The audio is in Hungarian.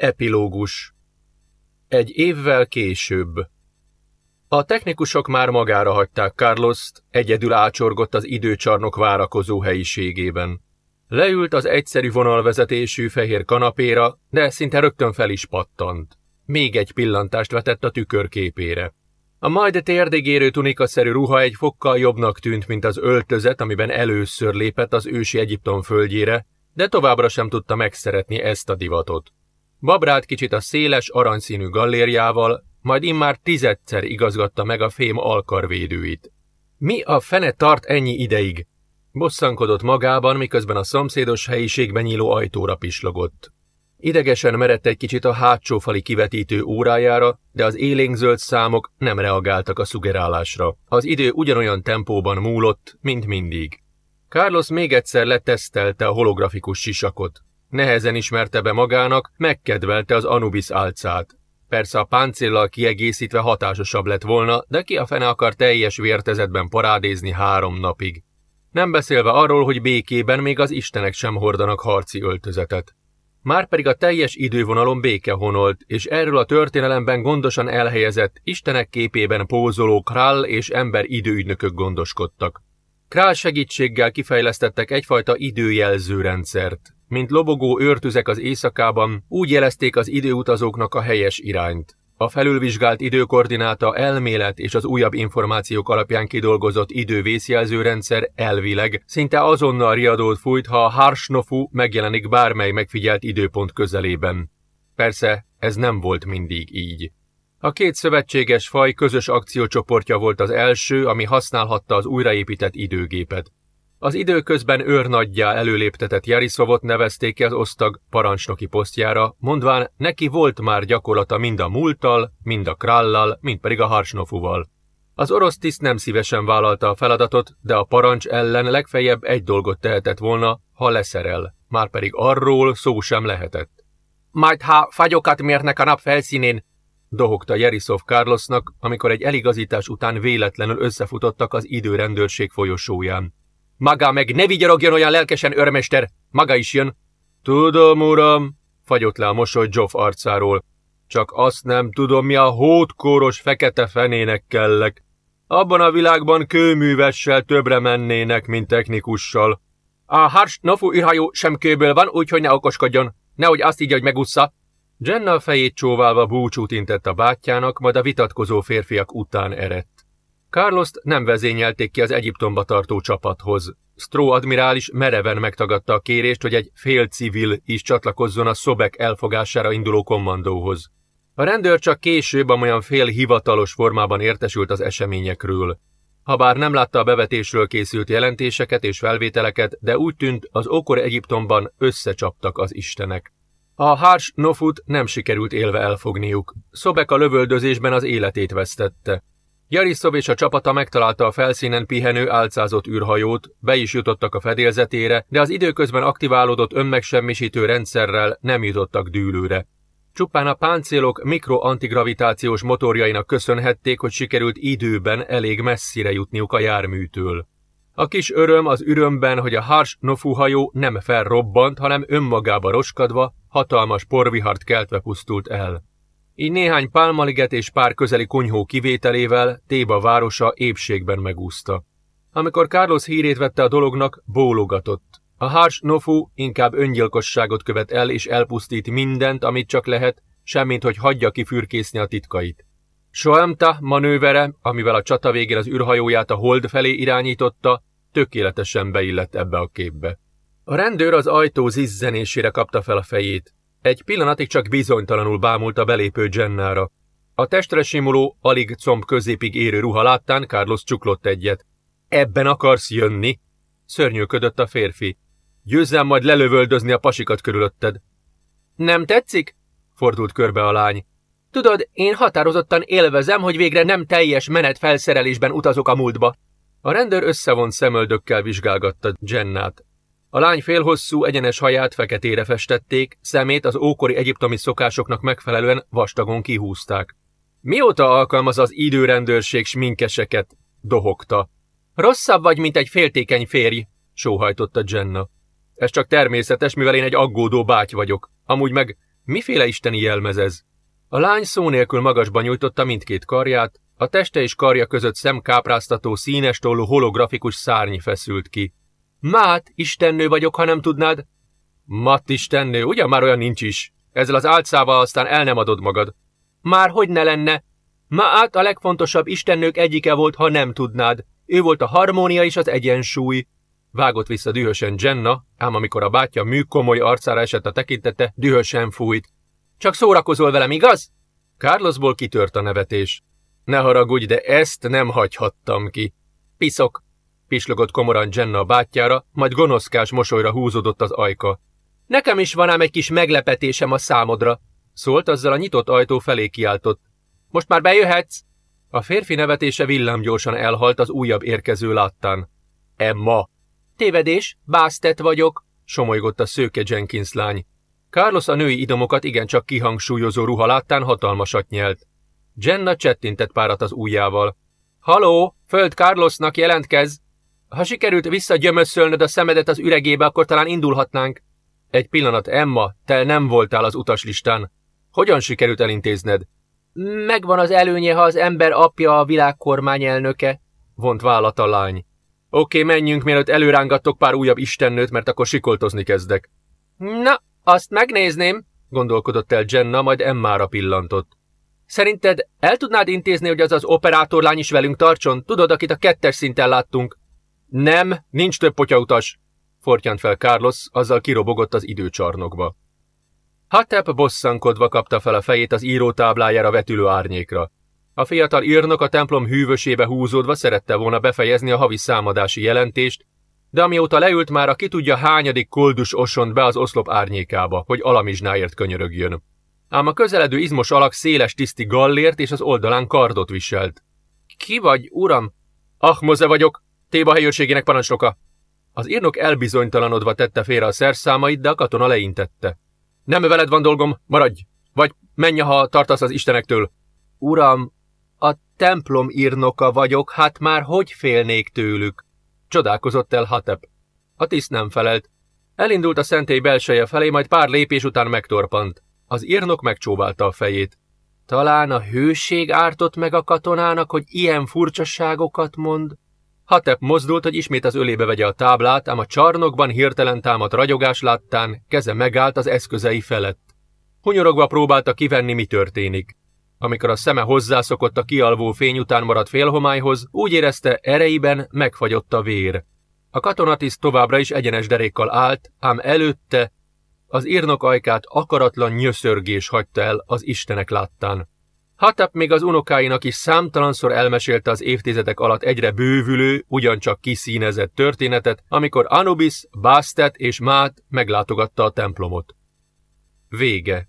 Epilógus Egy évvel később A technikusok már magára hagyták Carlost, egyedül ácsorgott az időcsarnok várakozó helyiségében. Leült az egyszerű vonalvezetésű fehér kanapéra, de szinte rögtön fel is pattant. Még egy pillantást vetett a tükörképére. A majd térdigérő tunikaszerű ruha egy fokkal jobbnak tűnt, mint az öltözet, amiben először lépett az ősi Egyiptom földjére, de továbbra sem tudta megszeretni ezt a divatot. Babrált kicsit a széles, aranyszínű gallériával, majd immár tizedszer igazgatta meg a fém alkarvédőit. Mi a fene tart ennyi ideig? Bosszankodott magában, miközben a szomszédos helyiségben nyíló ajtóra pislogott. Idegesen merett egy kicsit a hátsó fali kivetítő órájára, de az élénkzöld számok nem reagáltak a szugerálásra. Az idő ugyanolyan tempóban múlott, mint mindig. Carlos még egyszer letesztelte a holografikus sisakot. Nehezen ismerte be magának, megkedvelte az Anubis álcát. Persze a páncéllal kiegészítve hatásosabb lett volna, de ki a fene akar teljes vértezetben parádézni három napig. Nem beszélve arról, hogy békében még az istenek sem hordanak harci öltözetet. Márpedig a teljes idővonalon béke honolt, és erről a történelemben gondosan elhelyezett, istenek képében pózoló král és ember időügynökök gondoskodtak. Král segítséggel kifejlesztettek egyfajta időjelző rendszert. Mint lobogó őrtüzek az éjszakában, úgy jelezték az időutazóknak a helyes irányt. A felülvizsgált időkoordináta elmélet és az újabb információk alapján kidolgozott idővészjelzőrendszer elvileg szinte azonnal riadót fújt, ha a Harsnofu megjelenik bármely megfigyelt időpont közelében. Persze, ez nem volt mindig így. A két szövetséges faj közös akciócsoportja volt az első, ami használhatta az újraépített időgépet. Az időközben őrnaggyá előléptetett Jariszovot nevezték ki az osztag parancsnoki posztjára, mondván neki volt már gyakorlata mind a múlttal, mind a krállal, mind pedig a harsnofuval. Az orosz tiszt nem szívesen vállalta a feladatot, de a parancs ellen legfeljebb egy dolgot tehetett volna, ha leszerel, már pedig arról szó sem lehetett. Majd ha fagyokat mérnek a nap felszínén, dohogta Jeriszov Carlosnak, amikor egy eligazítás után véletlenül összefutottak az időrendőrség folyosóján. Maga meg ne vigyorogjon olyan lelkesen, örmester, maga is jön. Tudom, uram, fagyott le a mosoly Joff arcáról. Csak azt nem tudom, mi a hótkóros fekete fenének kellek. Abban a világban kőművessel többre mennének, mint technikussal. A Hars Nofu űrhajó sem kőből van, úgyhogy ne okoskodjon. Nehogy azt így, hogy megussza. Jenna a fejét csóválva búcsút intett a bátyjának, majd a vitatkozó férfiak után erett. Carlost nem vezényelték ki az Egyiptomba tartó csapathoz. Stró admirális mereven megtagadta a kérést, hogy egy fél civil is csatlakozzon a szobek elfogására induló kommandóhoz. A rendőr csak később amolyan fél hivatalos formában értesült az eseményekről. Habár nem látta a bevetésről készült jelentéseket és felvételeket, de úgy tűnt, az ókor Egyiptomban összecsaptak az istenek. A Hars Nofut nem sikerült élve elfogniuk. Szobek a lövöldözésben az életét vesztette. Jariszov és a csapata megtalálta a felszínen pihenő álcázott űrhajót, be is jutottak a fedélzetére, de az időközben aktiválódott önmegsemmisítő rendszerrel nem jutottak dűlőre. Csupán a páncélok mikroantigravitációs motorjainak köszönhették, hogy sikerült időben elég messzire jutniuk a járműtől. A kis öröm az ürömben, hogy a Hars Nofu hajó nem felrobbant, hanem önmagába roskadva, hatalmas porvihart keltve pusztult el. Így néhány pálmaliget és pár közeli kunyhó kivételével Téba városa épségben megúszta. Amikor Carlos hírét vette a dolognak, bólogatott. A Hars Nofu inkább öngyilkosságot követ el és elpusztít mindent, amit csak lehet, semmint hogy hagyja kifürkészni a titkait. Soemta manővere, amivel a csata végén az űrhajóját a hold felé irányította, tökéletesen beillett ebbe a képbe. A rendőr az ajtó zizzenésére kapta fel a fejét. Egy pillanatig csak bizonytalanul bámult a belépő Jennára. A testre simuló, alig comb középig érő ruha láttán Carlos csuklott egyet. Ebben akarsz jönni? Szörnyűködött a férfi. Győzzem majd lelövöldözni a pasikat körülötted. Nem tetszik? Fordult körbe a lány. Tudod, én határozottan élvezem, hogy végre nem teljes menet felszerelésben utazok a múltba. A rendőr összevont szemöldökkel vizsgálgatta Jennát. A lány félhosszú, egyenes haját feketére festették, szemét az ókori egyiptomi szokásoknak megfelelően vastagon kihúzták. Mióta alkalmaz az időrendőrség sminkeseket? dohogta. Rosszabb vagy, mint egy féltékeny férj, sóhajtotta Jenna. Ez csak természetes, mivel én egy aggódó báty vagyok. Amúgy meg Miféle isteni jelmez ez? A lány szó nélkül magasba nyújtotta mindkét karját, a teste és karja között szemkápráztató színes tollú holografikus szárny feszült ki. Mát, istennő vagyok, ha nem tudnád. Matt istennő, ugyan már olyan nincs is. Ezzel az álcával aztán el nem adod magad. Már hogy ne lenne? Maat a legfontosabb istennők egyike volt, ha nem tudnád. Ő volt a harmónia és az egyensúly. Vágott vissza dühösen Jenna, ám amikor a bátyja mű komoly arcára esett a tekintete, dühösen fújt. Csak szórakozol velem, igaz? Carlosból kitört a nevetés. Ne haragudj, de ezt nem hagyhattam ki. Piszok, pislogott komoran Jenna a bátyjára, majd gonoszkás mosolyra húzódott az ajka. Nekem is van ám egy kis meglepetésem a számodra, szólt, azzal a nyitott ajtó felé kiáltott. Most már bejöhetsz? A férfi nevetése villámgyorsan elhalt az újabb érkező láttán. Emma! Tévedés, Bastet vagyok, somolygott a szőke Jenkins lány. Carlos a női idomokat igencsak kihangsúlyozó ruha láttán hatalmasat nyelt. Jenna csettintett párat az ujjával. Haló, föld Carlosnak jelentkez! Ha sikerült visszagyömösszölnöd a szemedet az üregébe, akkor talán indulhatnánk. Egy pillanat, Emma, te nem voltál az utaslistán. Hogyan sikerült elintézned? Megvan az előnye, ha az ember apja a világkormány elnöke, vont vállat a lány. Oké, menjünk, mielőtt előrángattok pár újabb istennőt, mert akkor sikoltozni kezdek. Na, azt megnézném, gondolkodott el Jenna, majd Emmára pillantott. Szerinted el tudnád intézni, hogy az az operátorlány is velünk tartson? Tudod, akit a kettes szinten láttunk? Nem, nincs több potyautas, fortyant fel Carlos, azzal kirobogott az időcsarnokba. Hatep bosszankodva kapta fel a fejét az írótáblájára vetülő árnyékra. A fiatal írnok a templom hűvösébe húzódva szerette volna befejezni a havi számadási jelentést, de amióta leült már a ki tudja hányadik koldus osont be az oszlop árnyékába, hogy alamizsnáért könyörögjön. Ám a közeledő izmos alak széles tiszti gallért és az oldalán kardot viselt. Ki vagy, uram? Ahmoze vagyok, Téba helyőrségének parancsnoka. Az írnok elbizonytalanodva tette félre a szerszámait, de a katona leintette. Nem veled van dolgom, maradj! Vagy menj, ha tartasz az istenektől. Uram, a templom írnoka vagyok, hát már hogy félnék tőlük? Csodálkozott el Hatep. A tiszt nem felelt. Elindult a szentély belseje felé, majd pár lépés után megtorpant. Az írnok megcsóválta a fejét. Talán a hőség ártott meg a katonának, hogy ilyen furcsaságokat mond? Hatep mozdult, hogy ismét az ölébe vegye a táblát, ám a csarnokban hirtelen támadt ragyogás láttán keze megállt az eszközei felett. Hunyorogva próbálta kivenni, mi történik. Amikor a szeme hozzászokott a kialvó fény után maradt félhomályhoz, úgy érezte, ereiben megfagyott a vér. A katonatiszt továbbra is egyenes derékkal állt, ám előtte az írnok ajkát akaratlan nyöszörgés hagyta el az istenek láttán. Hatap még az unokáinak is számtalanszor elmesélte az évtizedek alatt egyre bővülő, ugyancsak kiszínezett történetet, amikor Anubis, Bastet és Mát meglátogatta a templomot. Vége